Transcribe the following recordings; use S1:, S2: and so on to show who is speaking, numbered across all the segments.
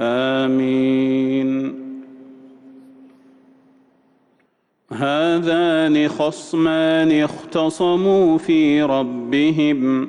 S1: آمين. هذان خصمان اختصموا في ربهم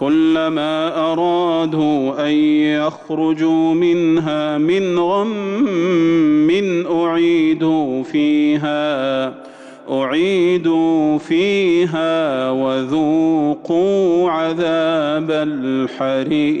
S1: كلما أرادوا أن يخرجوا منها من غم أعيدوا فيها أعيدوا فيها وذوقوا عذاب الحريق.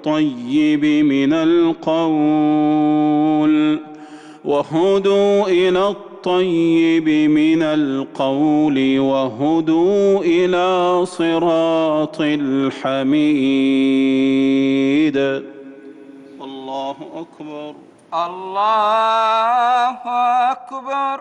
S1: الطيب من القول وهدوا إلى الطيب من القول وهدوا إلى صراط الحميد. الله أكبر.
S2: الله أكبر.